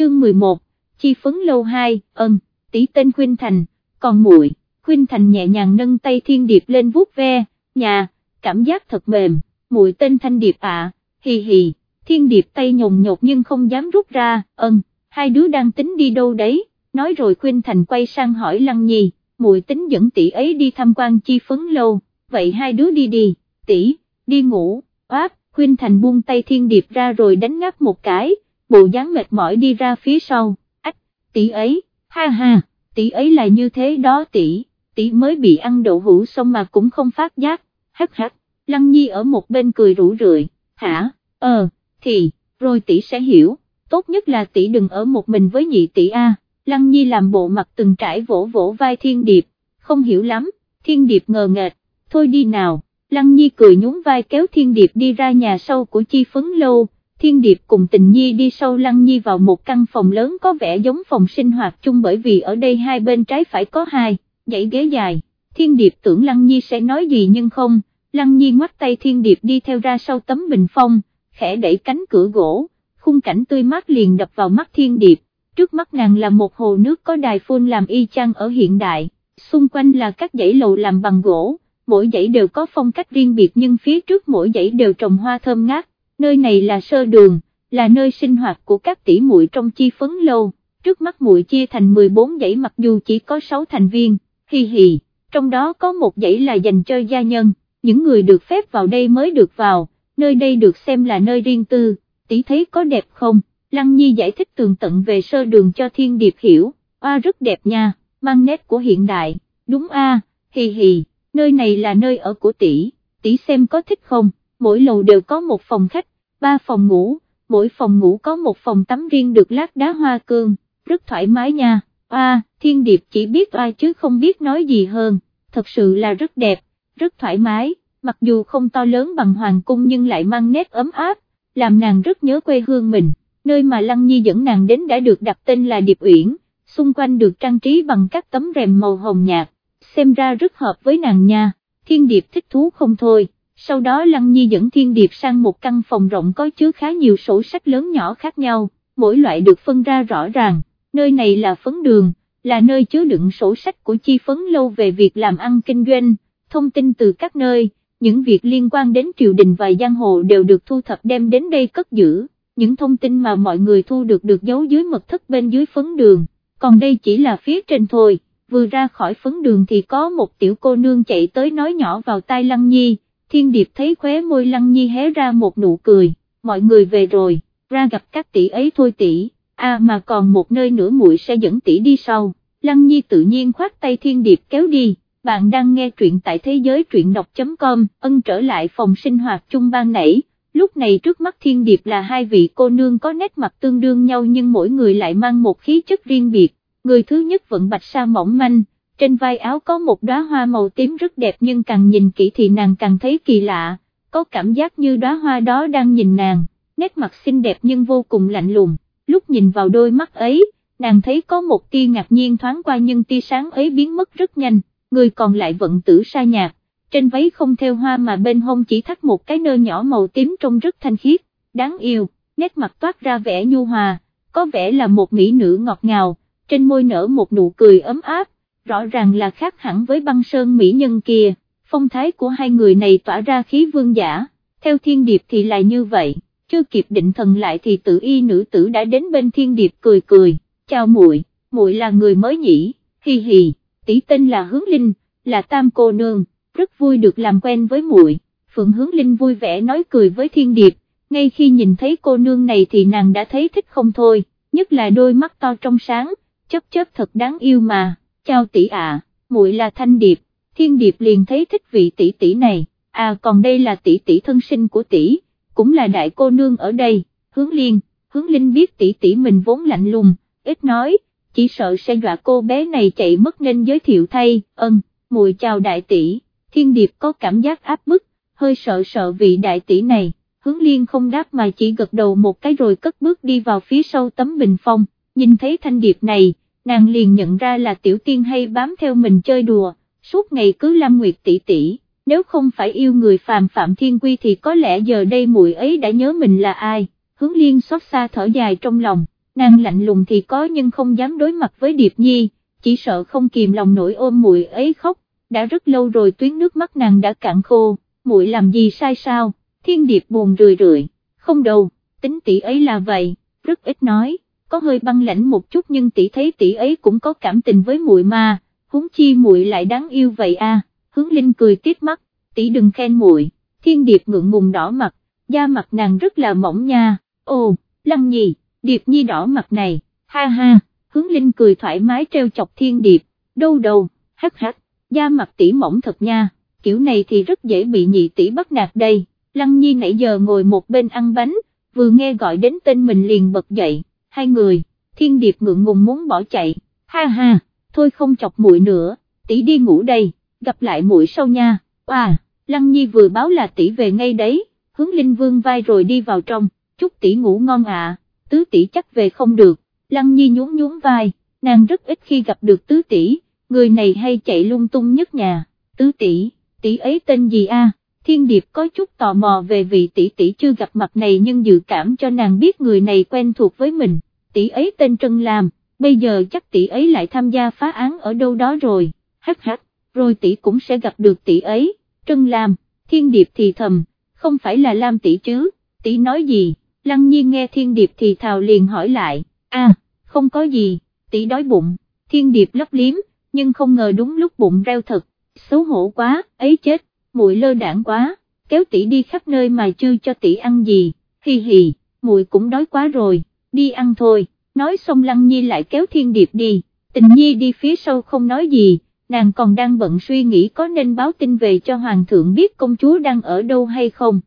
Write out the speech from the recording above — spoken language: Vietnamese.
chương 11, chi phấn lâu 2, ân, tỷ tên Khuynh Thành, còn muội. Khuynh Thành nhẹ nhàng nâng tay Thiên Điệp lên vuốt ve, nhà, cảm giác thật mềm, muội tên Thanh Điệp ạ, hì hì, Thiên Điệp tay nhồng nhột nhưng không dám rút ra, ân, hai đứa đang tính đi đâu đấy, nói rồi Khuynh Thành quay sang hỏi Lăng Nhi, muội tính dẫn tỷ ấy đi tham quan chi phấn lâu, vậy hai đứa đi đi, tỷ, đi ngủ, áp, Khuynh Thành buông tay Thiên Điệp ra rồi đánh ngáp một cái, bộ dáng mệt mỏi đi ra phía sau, ách, tỷ ấy, ha ha, tỷ ấy là như thế đó tỷ, tỷ mới bị ăn đậu hũ xong mà cũng không phát giác, hắc hắc, Lăng Nhi ở một bên cười rủ rượi, hả, ờ, thì, rồi tỷ sẽ hiểu, tốt nhất là tỷ đừng ở một mình với nhị tỷ A, Lăng Nhi làm bộ mặt từng trải vỗ vỗ vai Thiên Điệp, không hiểu lắm, Thiên Điệp ngờ nghệch, thôi đi nào, Lăng Nhi cười nhún vai kéo Thiên Điệp đi ra nhà sau của Chi Phấn Lâu, Thiên Điệp cùng Tình Nhi đi sau Lăng Nhi vào một căn phòng lớn có vẻ giống phòng sinh hoạt chung bởi vì ở đây hai bên trái phải có hai, dãy ghế dài, Thiên Điệp tưởng Lăng Nhi sẽ nói gì nhưng không, Lăng Nhi ngoắt tay Thiên Điệp đi theo ra sau tấm bình phong, khẽ đẩy cánh cửa gỗ, khung cảnh tươi mát liền đập vào mắt Thiên Điệp, trước mắt nàng là một hồ nước có đài phun làm y chang ở hiện đại, xung quanh là các dãy lầu làm bằng gỗ mỗi dãy đều có phong cách riêng biệt nhưng phía trước mỗi dãy đều trồng hoa thơm ngát, nơi này là sơ đường, là nơi sinh hoạt của các tỷ muội trong chi phấn lâu, trước mắt muội chia thành 14 dãy mặc dù chỉ có 6 thành viên, hi hi, trong đó có một dãy là dành cho gia nhân, những người được phép vào đây mới được vào, nơi đây được xem là nơi riêng tư, tỷ thấy có đẹp không? Lăng Nhi giải thích tường tận về sơ đường cho Thiên Điệp hiểu, a rất đẹp nha, mang nét của hiện đại, đúng a, hi hi nơi này là nơi ở của tỷ, tỷ xem có thích không, mỗi lầu đều có một phòng khách, ba phòng ngủ, mỗi phòng ngủ có một phòng tắm riêng được lát đá hoa cương, rất thoải mái nha, a thiên điệp chỉ biết ai chứ không biết nói gì hơn, thật sự là rất đẹp, rất thoải mái, mặc dù không to lớn bằng hoàng cung nhưng lại mang nét ấm áp, làm nàng rất nhớ quê hương mình, nơi mà Lăng Nhi dẫn nàng đến đã được đặt tên là Điệp Uyển, xung quanh được trang trí bằng các tấm rèm màu hồng nhạt xem ra rất hợp với nàng nha, thiên điệp thích thú không thôi, sau đó Lăng Nhi dẫn thiên điệp sang một căn phòng rộng có chứa khá nhiều sổ sách lớn nhỏ khác nhau, mỗi loại được phân ra rõ ràng, nơi này là phấn đường, là nơi chứa đựng sổ sách của chi phấn lâu về việc làm ăn kinh doanh, thông tin từ các nơi, những việc liên quan đến triều đình và giang hồ đều được thu thập đem đến đây cất giữ, những thông tin mà mọi người thu được được giấu dưới mật thất bên dưới phấn đường, còn đây chỉ là phía trên thôi vừa ra khỏi phấn đường thì có một tiểu cô nương chạy tới nói nhỏ vào tai Lăng Nhi, thiên điệp thấy khóe môi Lăng Nhi hé ra một nụ cười, mọi người về rồi, ra gặp các tỷ ấy thôi tỷ, à mà còn một nơi nữa muội sẽ dẫn tỷ đi sau, Lăng Nhi tự nhiên khoát tay thiên điệp kéo đi. Bạn đang nghe truyện tại thế giới truyện đọc.com, ân trở lại phòng sinh hoạt chung ban nãy, lúc này trước mắt thiên điệp là hai vị cô nương có nét mặt tương đương nhau nhưng mỗi người lại mang một khí chất riêng biệt, người thứ nhất vận bạch sa mỏng manh, trên vai áo có một đóa hoa màu tím rất đẹp nhưng càng nhìn kỹ thì nàng càng thấy kỳ lạ, có cảm giác như đóa hoa đó đang nhìn nàng, nét mặt xinh đẹp nhưng vô cùng lạnh lùng, lúc nhìn vào đôi mắt ấy, nàng thấy có một tia ngạc nhiên thoáng qua nhưng tia sáng ấy biến mất rất nhanh, người còn lại vận tử sa nhạt, trên váy không theo hoa mà bên hông chỉ thắt một cái nơ nhỏ màu tím trông rất thanh khiết, đáng yêu, nét mặt toát ra vẻ nhu hòa, có vẻ là một mỹ nữ ngọt ngào. Trên môi nở một nụ cười ấm áp, rõ ràng là khác hẳn với băng sơn mỹ nhân kia, phong thái của hai người này tỏa ra khí vương giả, theo thiên điệp thì lại như vậy, chưa kịp định thần lại thì tự y nữ tử đã đến bên thiên điệp cười cười, chào muội, muội là người mới nhỉ, hi hi, tỷ tên là Hướng Linh, là tam cô nương, rất vui được làm quen với muội. Phượng Hướng Linh vui vẻ nói cười với thiên điệp, ngay khi nhìn thấy cô nương này thì nàng đã thấy thích không thôi, nhất là đôi mắt to trong sáng, chớp chớp thật đáng yêu mà, Cao tỷ à, muội là Thanh Điệp, Thiên Điệp liền thấy thích vị tỷ tỷ này, à còn đây là tỷ tỷ thân sinh của tỷ, cũng là đại cô nương ở đây, hướng liên, hướng linh biết tỷ tỷ mình vốn lạnh lùng, ít nói, chỉ sợ sẽ dọa cô bé này chạy mất nên giới thiệu thay, ân, muội chào đại tỷ, Thiên Điệp có cảm giác áp bức, hơi sợ sợ vị đại tỷ này, hướng liên không đáp mà chỉ gật đầu một cái rồi cất bước đi vào phía sau tấm bình phong, nhìn thấy thanh điệp này, nàng liền nhận ra là tiểu tiên hay bám theo mình chơi đùa, suốt ngày cứ lâm nguyệt tỷ tỷ, nếu không phải yêu người phàm phạm thiên quy thì có lẽ giờ đây muội ấy đã nhớ mình là ai, hướng liên xót xa thở dài trong lòng, nàng lạnh lùng thì có nhưng không dám đối mặt với Điệp Nhi, chỉ sợ không kìm lòng nổi ôm muội ấy khóc, đã rất lâu rồi tuyến nước mắt nàng đã cạn khô, muội làm gì sai sao, thiên điệp buồn rười rượi, không đâu, tính tỷ ấy là vậy, rất ít nói, có hơi băng lãnh một chút nhưng tỷ thấy tỷ ấy cũng có cảm tình với muội mà, huống chi muội lại đáng yêu vậy à, hướng linh cười tít mắt, tỷ đừng khen muội, thiên điệp ngượng ngùng đỏ mặt, da mặt nàng rất là mỏng nha, ồ, lăng nhì, điệp nhi đỏ mặt này, ha ha, hướng linh cười thoải mái treo chọc thiên điệp, đâu đâu, hắc hắc, da mặt tỷ mỏng thật nha, kiểu này thì rất dễ bị nhị tỷ bắt nạt đây, lăng nhi nãy giờ ngồi một bên ăn bánh, vừa nghe gọi đến tên mình liền bật dậy, hai người, thiên điệp ngượng ngùng muốn bỏ chạy, ha ha, thôi không chọc muội nữa, tỷ đi ngủ đây, gặp lại muội sau nha, à, lăng nhi vừa báo là tỷ về ngay đấy, hướng linh vương vai rồi đi vào trong, chúc tỷ ngủ ngon ạ, tứ tỷ chắc về không được, lăng nhi nhún nhún vai, nàng rất ít khi gặp được tứ tỷ, người này hay chạy lung tung nhất nhà, tứ tỷ, tỷ ấy tên gì a? Thiên Điệp có chút tò mò về vị tỷ tỷ chưa gặp mặt này nhưng dự cảm cho nàng biết người này quen thuộc với mình, tỷ ấy tên Trân Lam, bây giờ chắc tỷ ấy lại tham gia phá án ở đâu đó rồi, hắc hắc, rồi tỷ cũng sẽ gặp được tỷ ấy, Trân Lam, Thiên Điệp thì thầm, không phải là Lam tỷ chứ, tỷ nói gì, Lăng Nhiên nghe Thiên Điệp thì thào liền hỏi lại, a, không có gì, tỷ đói bụng, Thiên Điệp lấp liếm, nhưng không ngờ đúng lúc bụng reo thật, xấu hổ quá, ấy chết muội lơ đảng quá, kéo tỷ đi khắp nơi mà chưa cho tỷ ăn gì, hi hi, muội cũng đói quá rồi, đi ăn thôi, nói xong Lăng Nhi lại kéo Thiên Điệp đi, tình Nhi đi phía sau không nói gì, nàng còn đang bận suy nghĩ có nên báo tin về cho Hoàng thượng biết công chúa đang ở đâu hay không.